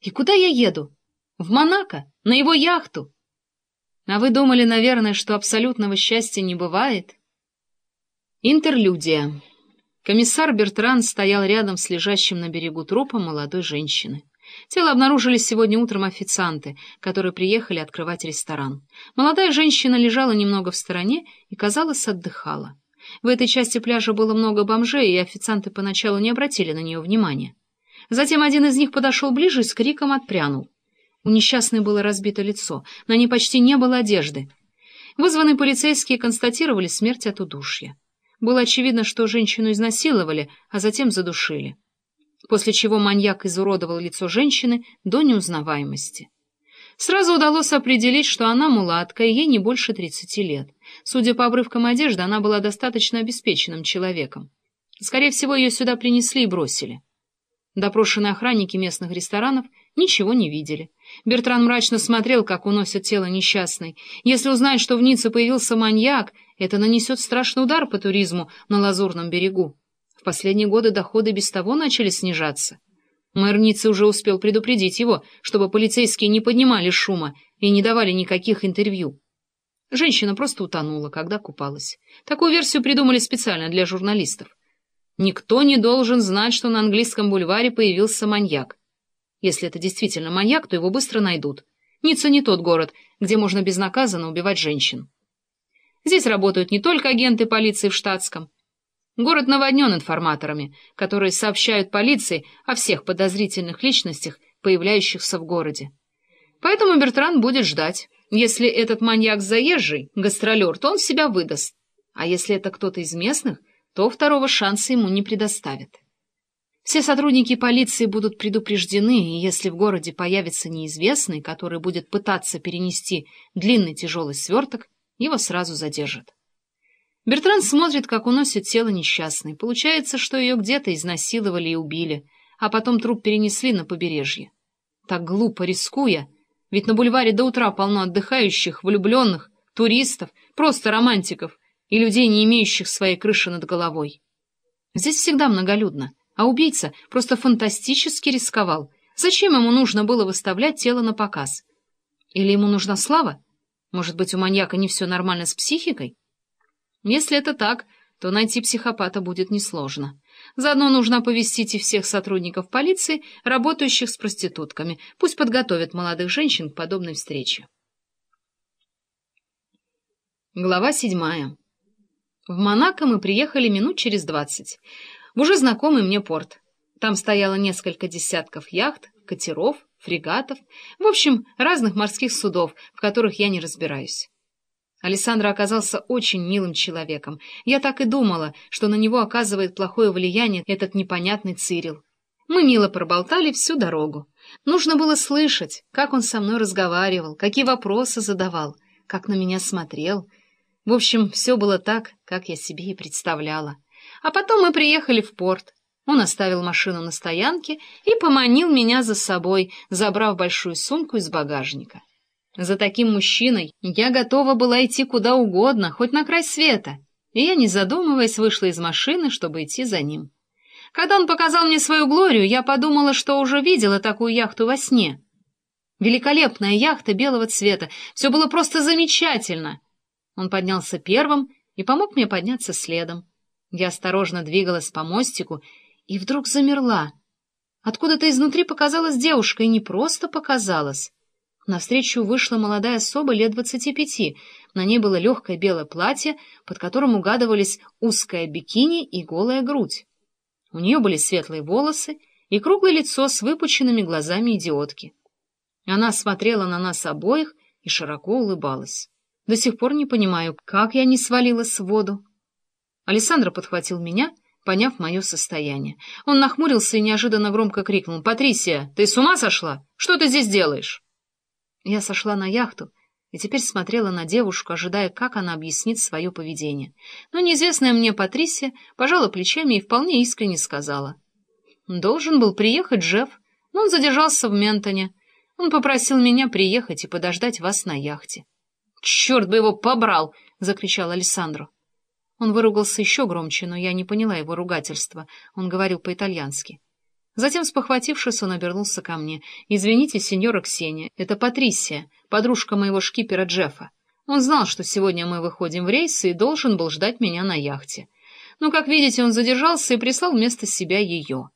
И куда я еду? В Монако? На его яхту? А вы думали, наверное, что абсолютного счастья не бывает? Интерлюдия. Комиссар Бертран стоял рядом с лежащим на берегу трупом молодой женщины. Тело обнаружили сегодня утром официанты, которые приехали открывать ресторан. Молодая женщина лежала немного в стороне и, казалось, отдыхала. В этой части пляжа было много бомжей, и официанты поначалу не обратили на нее внимания. Затем один из них подошел ближе и с криком отпрянул. У несчастной было разбито лицо, на ней почти не было одежды. Вызванные полицейские констатировали смерть от удушья. Было очевидно, что женщину изнасиловали, а затем задушили. После чего маньяк изуродовал лицо женщины до неузнаваемости. Сразу удалось определить, что она мулатка, и ей не больше 30 лет. Судя по обрывкам одежды, она была достаточно обеспеченным человеком. Скорее всего, ее сюда принесли и бросили. Допрошенные охранники местных ресторанов ничего не видели. Бертран мрачно смотрел, как уносят тело несчастной. Если узнать, что в Ницце появился маньяк, это нанесет страшный удар по туризму на Лазурном берегу. В последние годы доходы без того начали снижаться. Мэр Ниццы уже успел предупредить его, чтобы полицейские не поднимали шума и не давали никаких интервью. Женщина просто утонула, когда купалась. Такую версию придумали специально для журналистов. Никто не должен знать, что на английском бульваре появился маньяк. Если это действительно маньяк, то его быстро найдут. Ницца не тот город, где можно безнаказанно убивать женщин. Здесь работают не только агенты полиции в штатском. Город наводнен информаторами, которые сообщают полиции о всех подозрительных личностях, появляющихся в городе. Поэтому Бертран будет ждать. Если этот маньяк заезжий, гастролер, то он себя выдаст. А если это кто-то из местных, то второго шанса ему не предоставят. Все сотрудники полиции будут предупреждены, и если в городе появится неизвестный, который будет пытаться перенести длинный тяжелый сверток, его сразу задержат. Бертран смотрит, как уносит тело несчастной. Получается, что ее где-то изнасиловали и убили, а потом труп перенесли на побережье. Так глупо рискуя, ведь на бульваре до утра полно отдыхающих, влюбленных, туристов, просто романтиков и людей, не имеющих своей крыши над головой. Здесь всегда многолюдно. А убийца просто фантастически рисковал. Зачем ему нужно было выставлять тело на показ? Или ему нужна слава? Может быть, у маньяка не все нормально с психикой? Если это так, то найти психопата будет несложно. Заодно нужно оповестить и всех сотрудников полиции, работающих с проститутками. Пусть подготовят молодых женщин к подобной встрече. Глава седьмая. В Монако мы приехали минут через двадцать в уже знакомый мне порт. Там стояло несколько десятков яхт, катеров, фрегатов, в общем, разных морских судов, в которых я не разбираюсь. Александр оказался очень милым человеком. Я так и думала, что на него оказывает плохое влияние этот непонятный Цирил. Мы мило проболтали всю дорогу. Нужно было слышать, как он со мной разговаривал, какие вопросы задавал, как на меня смотрел. В общем, все было так, как я себе и представляла. А потом мы приехали в порт. Он оставил машину на стоянке и поманил меня за собой, забрав большую сумку из багажника. За таким мужчиной я готова была идти куда угодно, хоть на край света, и я, не задумываясь, вышла из машины, чтобы идти за ним. Когда он показал мне свою Глорию, я подумала, что уже видела такую яхту во сне. Великолепная яхта белого цвета, все было просто замечательно. Он поднялся первым и помог мне подняться следом. Я осторожно двигалась по мостику и вдруг замерла. Откуда-то изнутри показалась девушка, и не просто показалась. Навстречу вышла молодая особа лет двадцати пяти. На ней было легкое белое платье, под которым угадывались узкая бикини и голая грудь. У нее были светлые волосы и круглое лицо с выпученными глазами идиотки. Она смотрела на нас обоих и широко улыбалась. До сих пор не понимаю, как я не свалилась в воду. Александр подхватил меня, поняв мое состояние. Он нахмурился и неожиданно громко крикнул. «Патрисия, ты с ума сошла? Что ты здесь делаешь?» Я сошла на яхту и теперь смотрела на девушку, ожидая, как она объяснит свое поведение. Но неизвестная мне Патрисия пожала плечами и вполне искренне сказала. «Должен был приехать Джефф, но он задержался в Ментоне. Он попросил меня приехать и подождать вас на яхте». «Черт бы его побрал!» — закричал Александру. Он выругался еще громче, но я не поняла его ругательства. Он говорил по-итальянски. Затем, спохватившись, он обернулся ко мне. «Извините, сеньора Ксения, это Патрисия, подружка моего шкипера Джеффа. Он знал, что сегодня мы выходим в рейс и должен был ждать меня на яхте. Но, как видите, он задержался и прислал вместо себя ее.